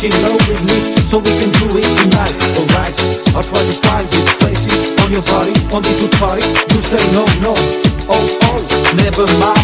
In love with me so we can do it tonight, alright? I'll try to find these places on your body, on this good party. You say no, no, oh, oh, never mind.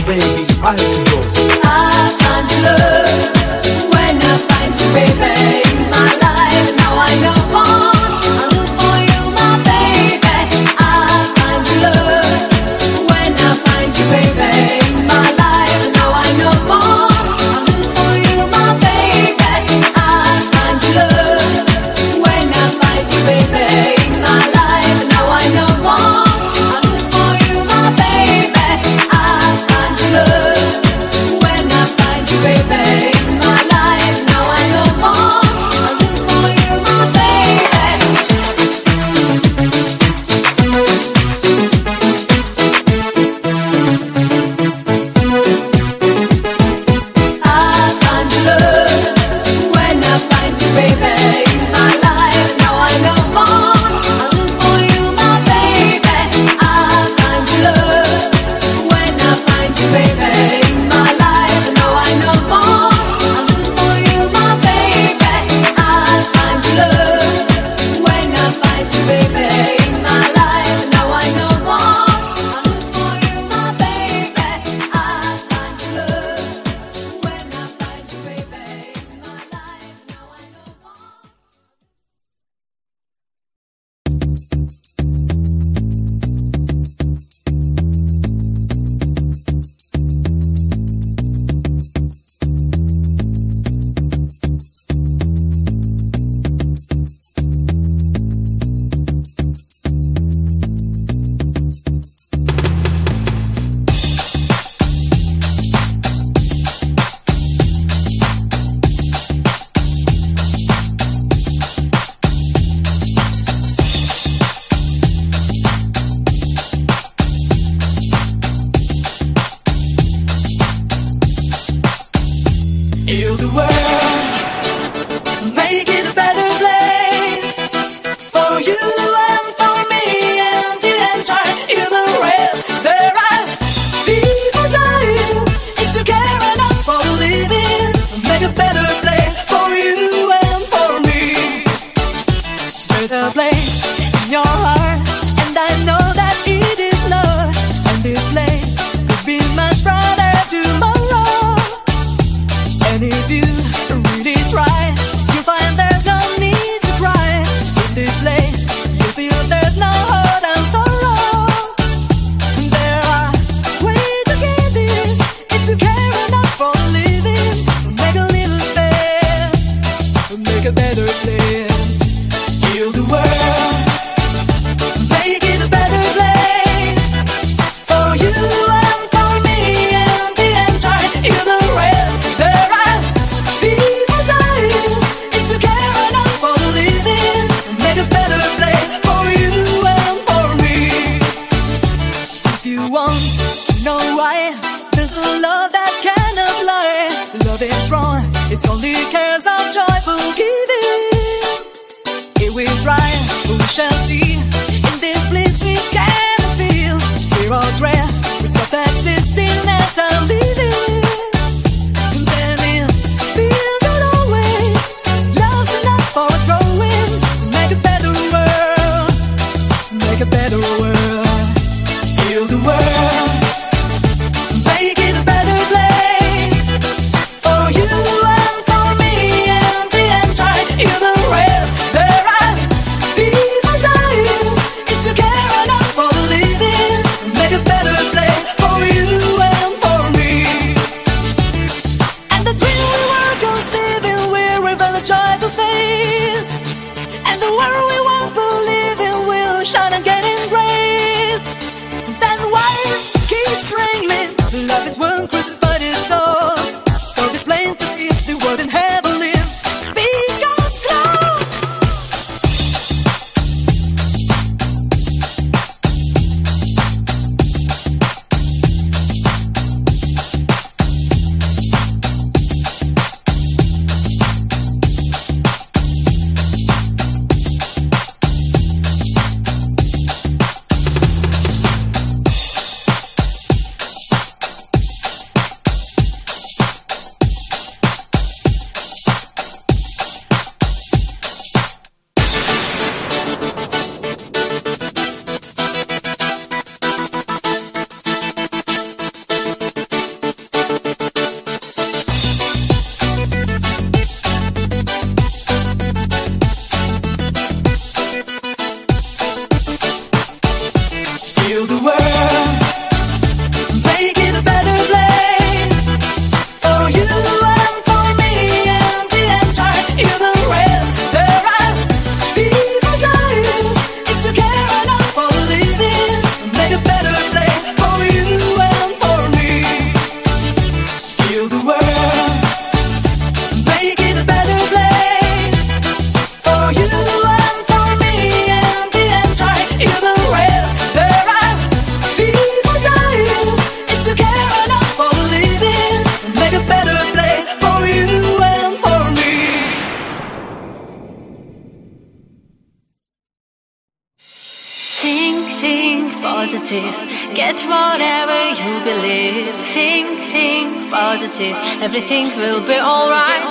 Everything will be alright.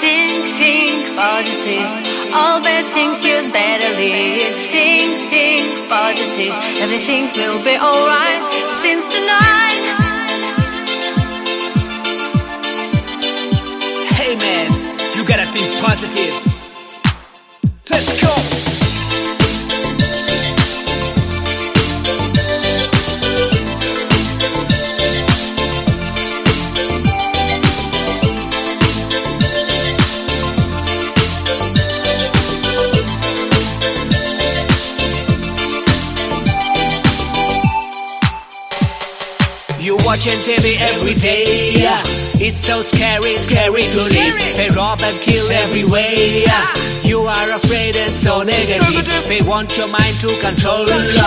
Think, think positive. All bad things you better leave. Think, think positive. Everything will be alright. Since tonight. Hey man, you gotta think positive. Let's go. Watching TV every day. Yeah. It's so scary, scary to live. They rob and kill every way. Yeah. You are afraid and so negative. They want your mind to control you.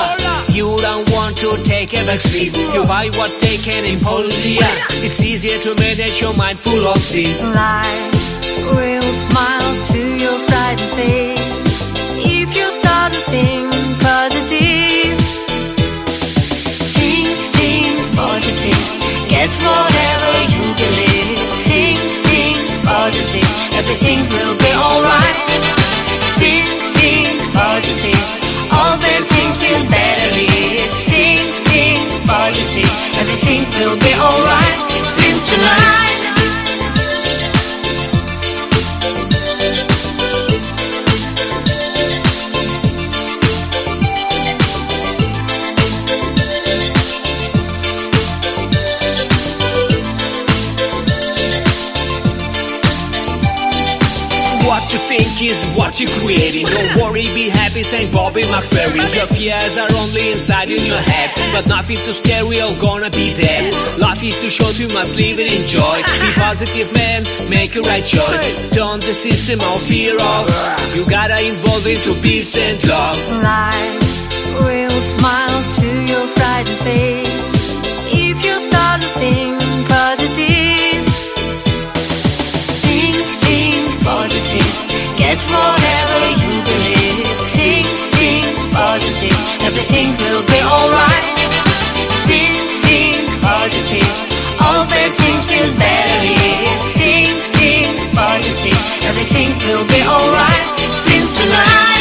You don't want to take a vaccine. You buy what they can impose. Yeah. It's easier to manage your mind full of sin. Life will smile to your frightened face if you start to think Get whatever you believe. Think, think positive. Everything will be alright. Think, think positive. All the things you better leave. Think, think positive. Everything will be alright. Is what you're creating. Don't worry, be happy, say Bobby McFerrin. Your fears are only inside in your head, but nothing too scary, all gonna be there. Life is too short, you must live it, enjoy. Be positive, man, make a right choice. Turn the system of fear off. You gotta involve into peace and love. Life will smile to your frightened face if you start to think positive. Think, think positive. Get whatever you believe. Think positive. Everything will be alright. Think, think positive. All bad things will bury it. Think, think positive. Everything will be alright. Since tonight.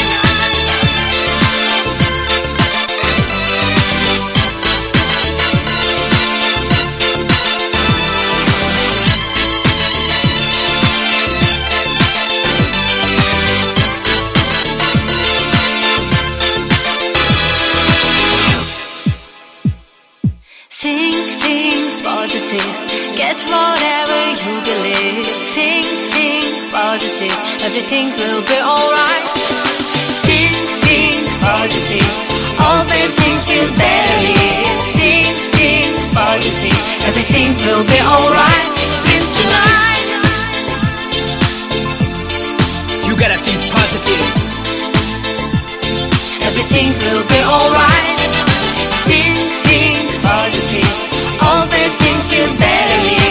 Positive. Everything will be alright. Think, think positive. All bad things you bury. Think, think positive. Everything will be alright. Since tonight. You gotta think positive. Everything will be alright. Think, think positive. All the things you bury.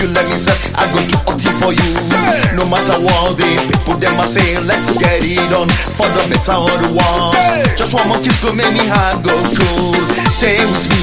you let me set, I go do a thing for you. No matter what the people them are say. let's get it on for the better of the world. Just one more kiss go make me heart go cold. Stay with me.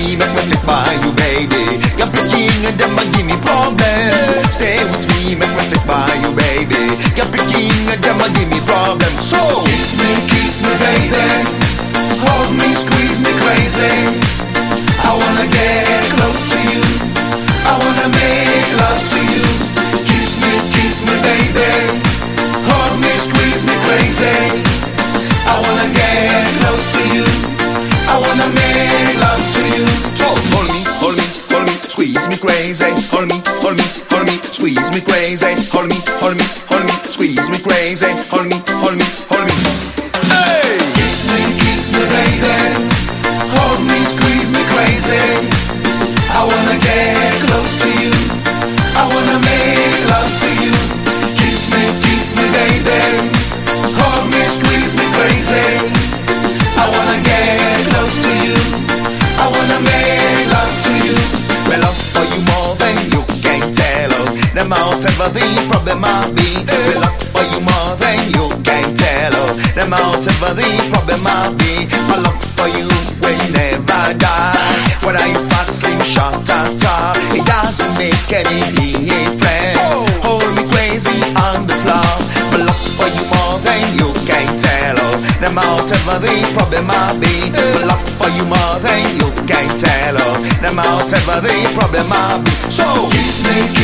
my mom. So kiss me.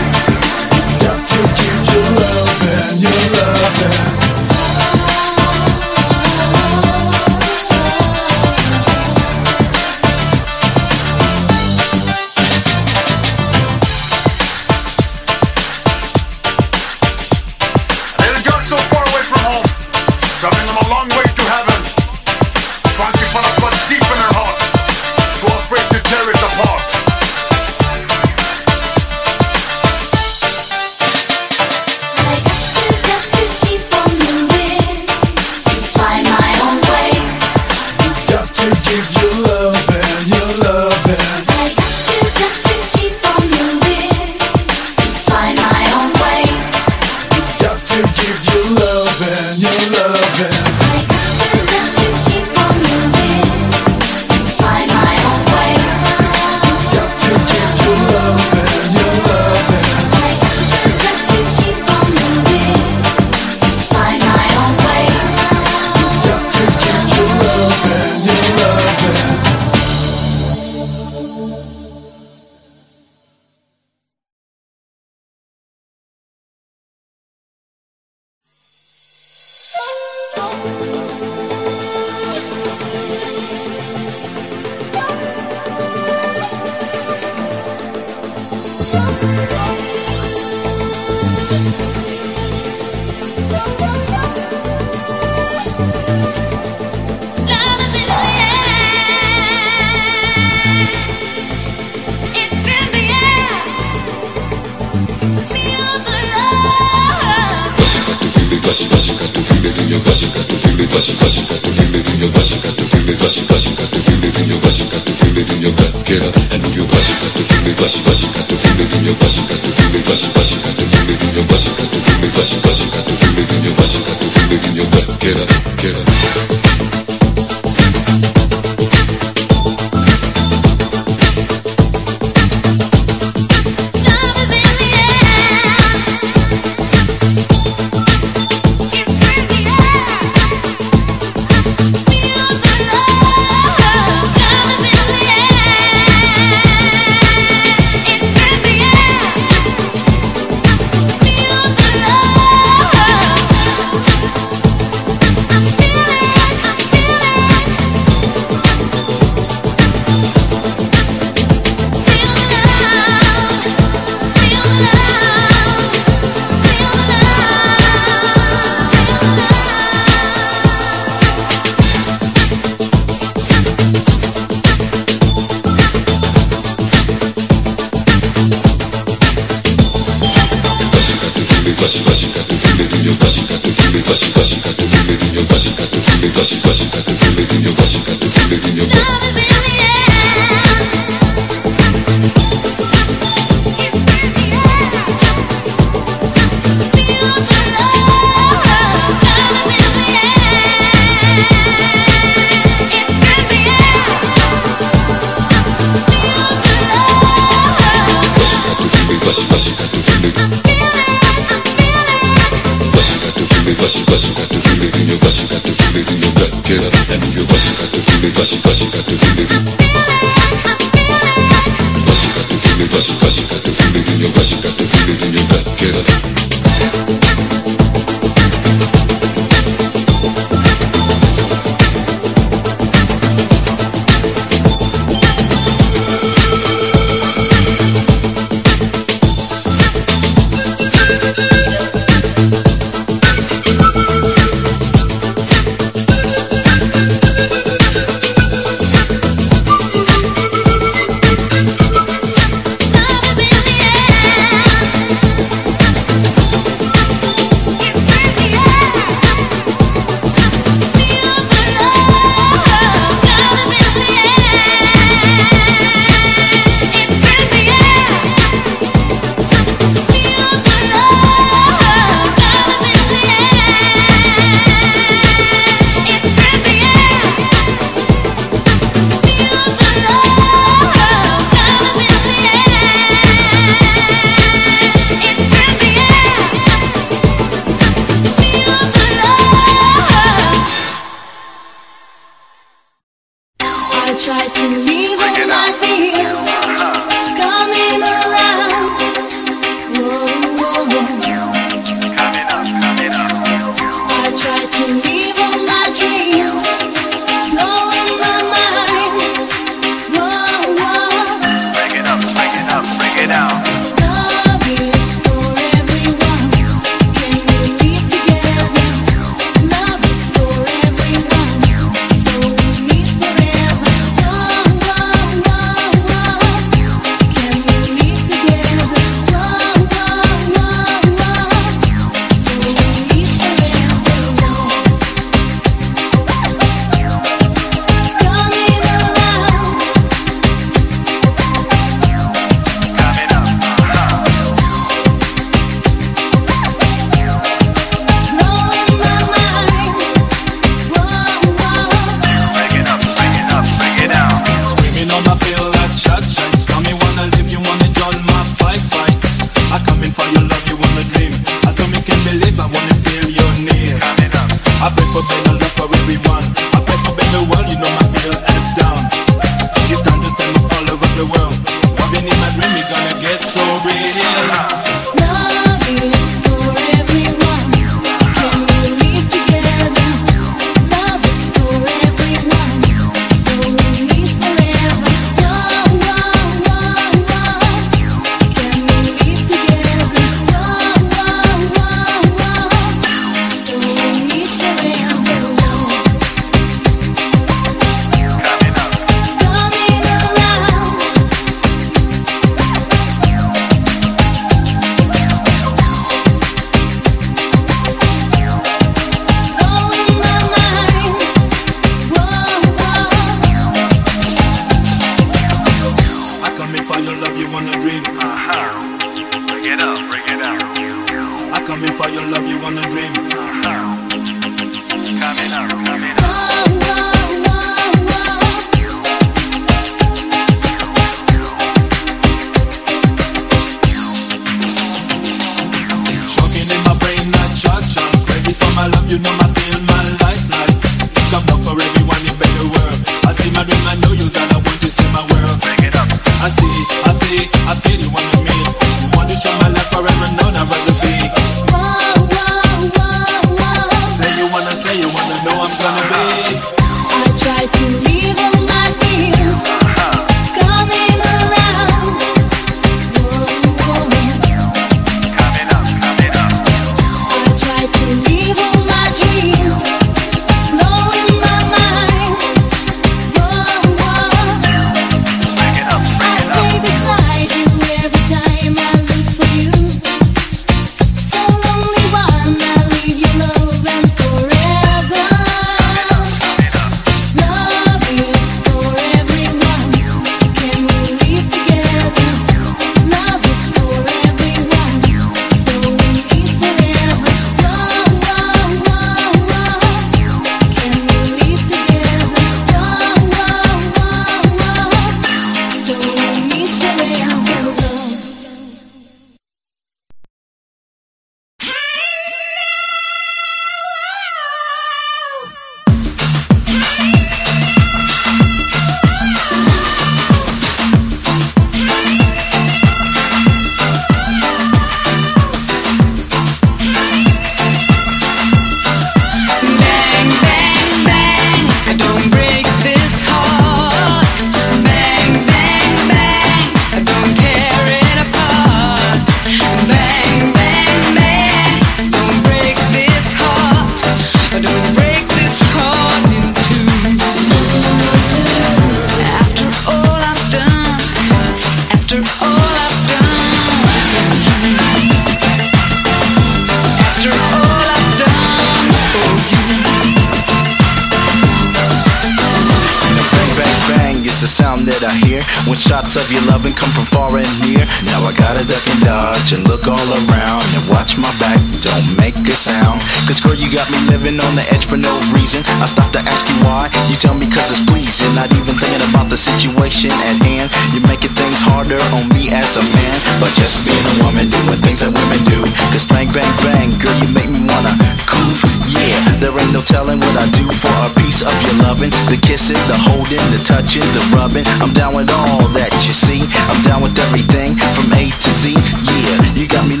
with everything from A to Z. Yeah, you got me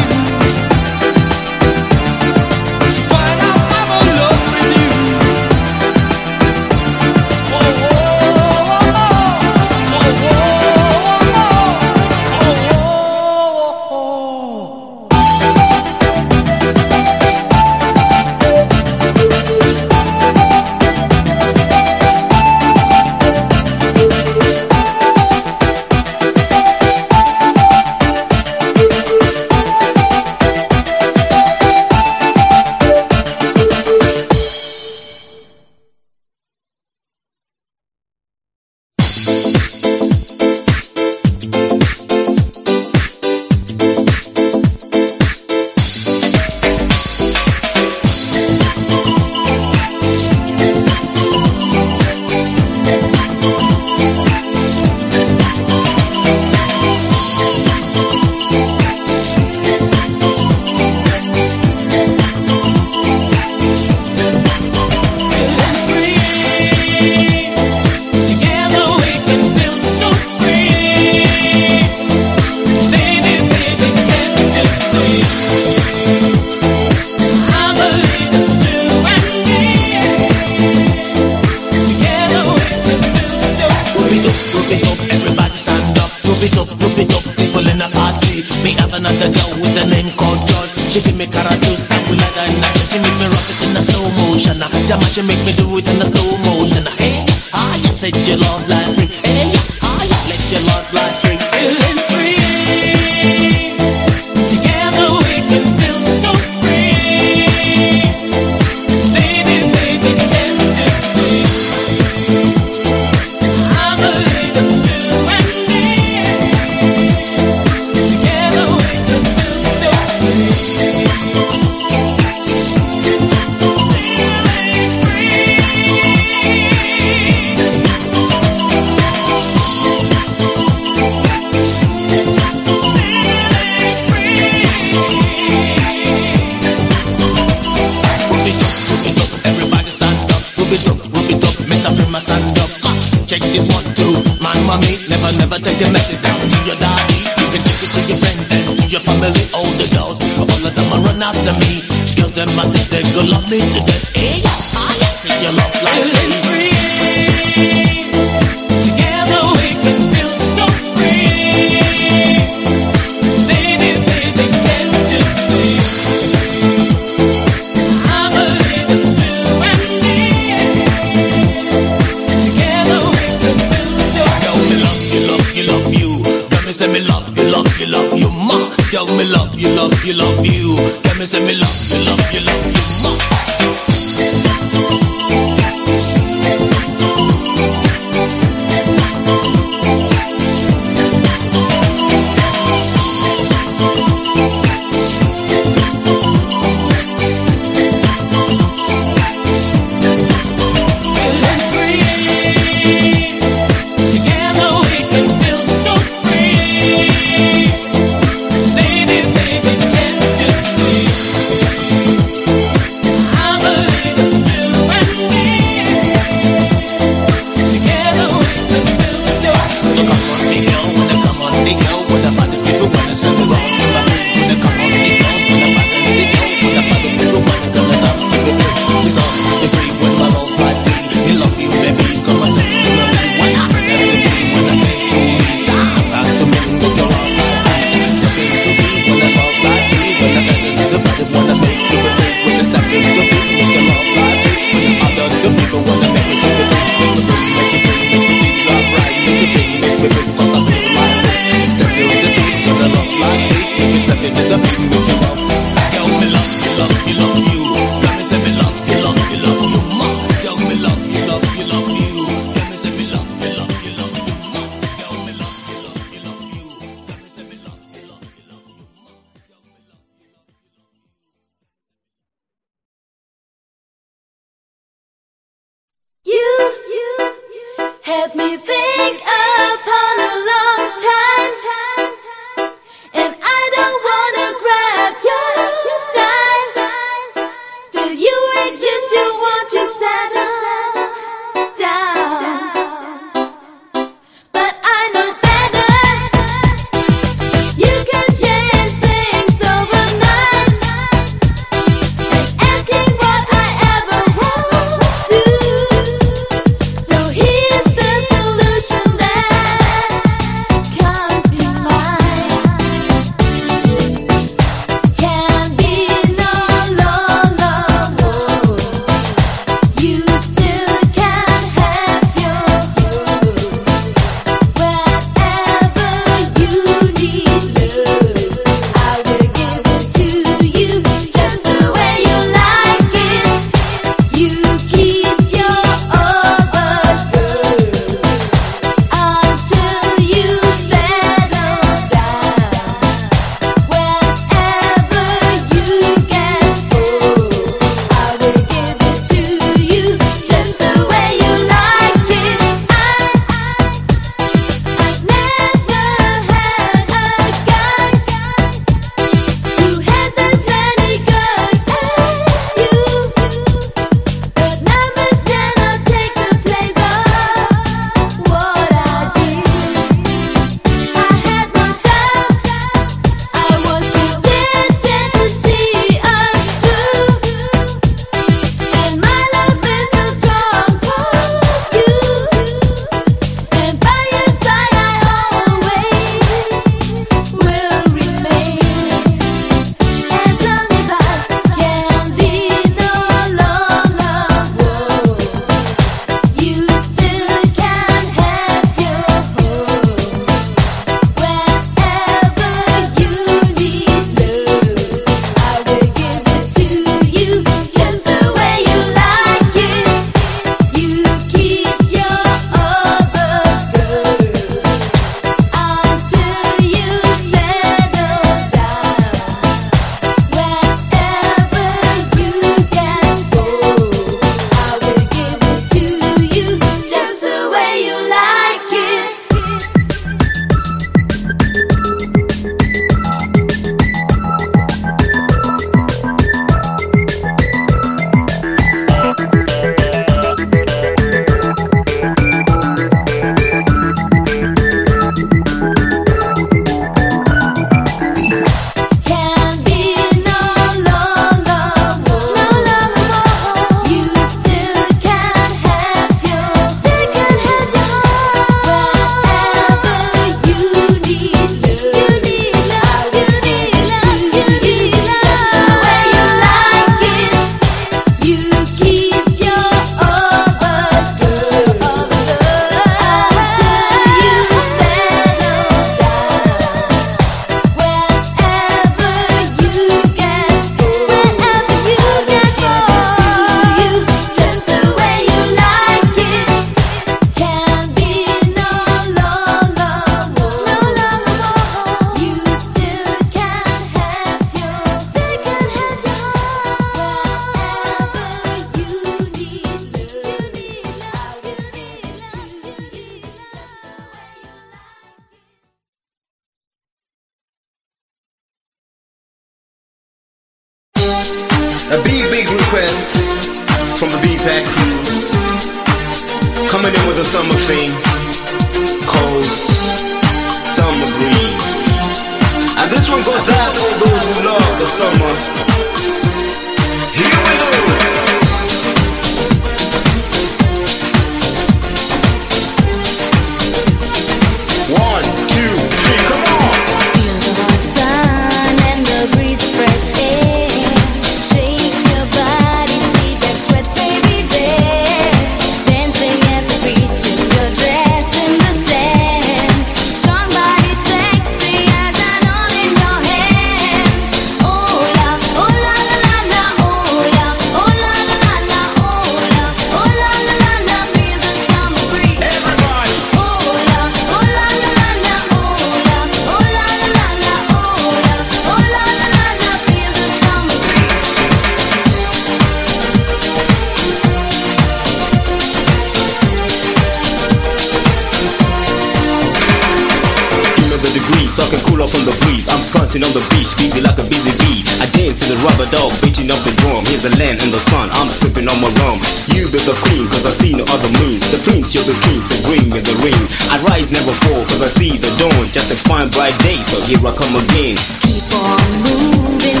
never fall cause I see the dawn, just a fine bright day, so here I come again. Keep on moving,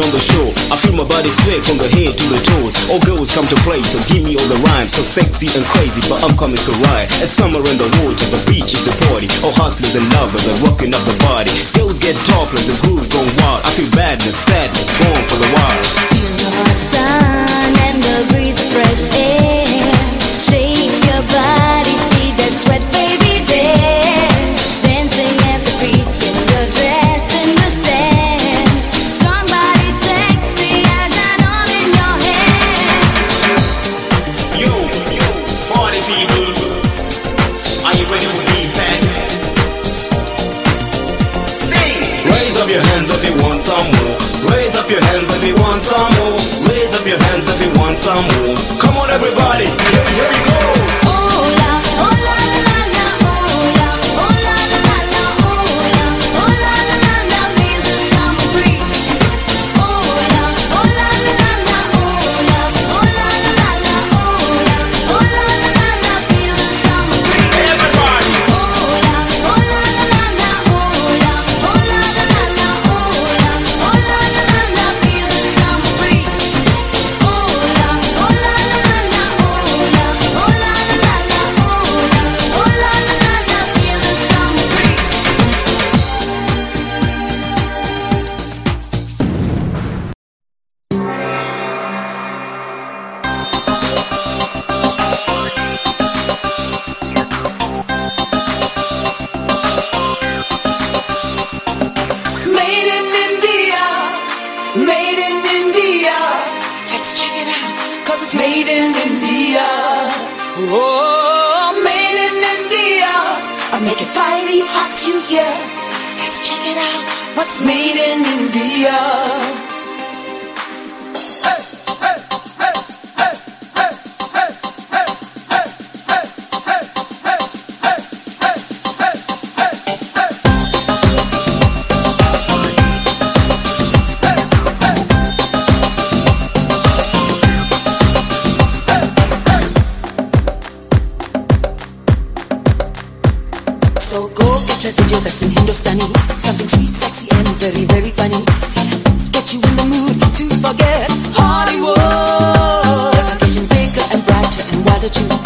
on the shore. I feel my body sway from the head to the toes. All girls come to play, so give me all the rhymes. So sexy and crazy, but I'm coming to ride. It's summer and the road to the beach, is a party. All hustlers and lovers are rocking up the body. Girls get topless, the grooves go wild. I feel badness, sadness, born for the wild. The sun and the breeze, fresh air. Shake your body. So go get a video that's in Hindustani. Something sweet, sexy, and very, very funny. Get you in the mood to forget Hollywood. Ever getting bigger and brighter and why don't you?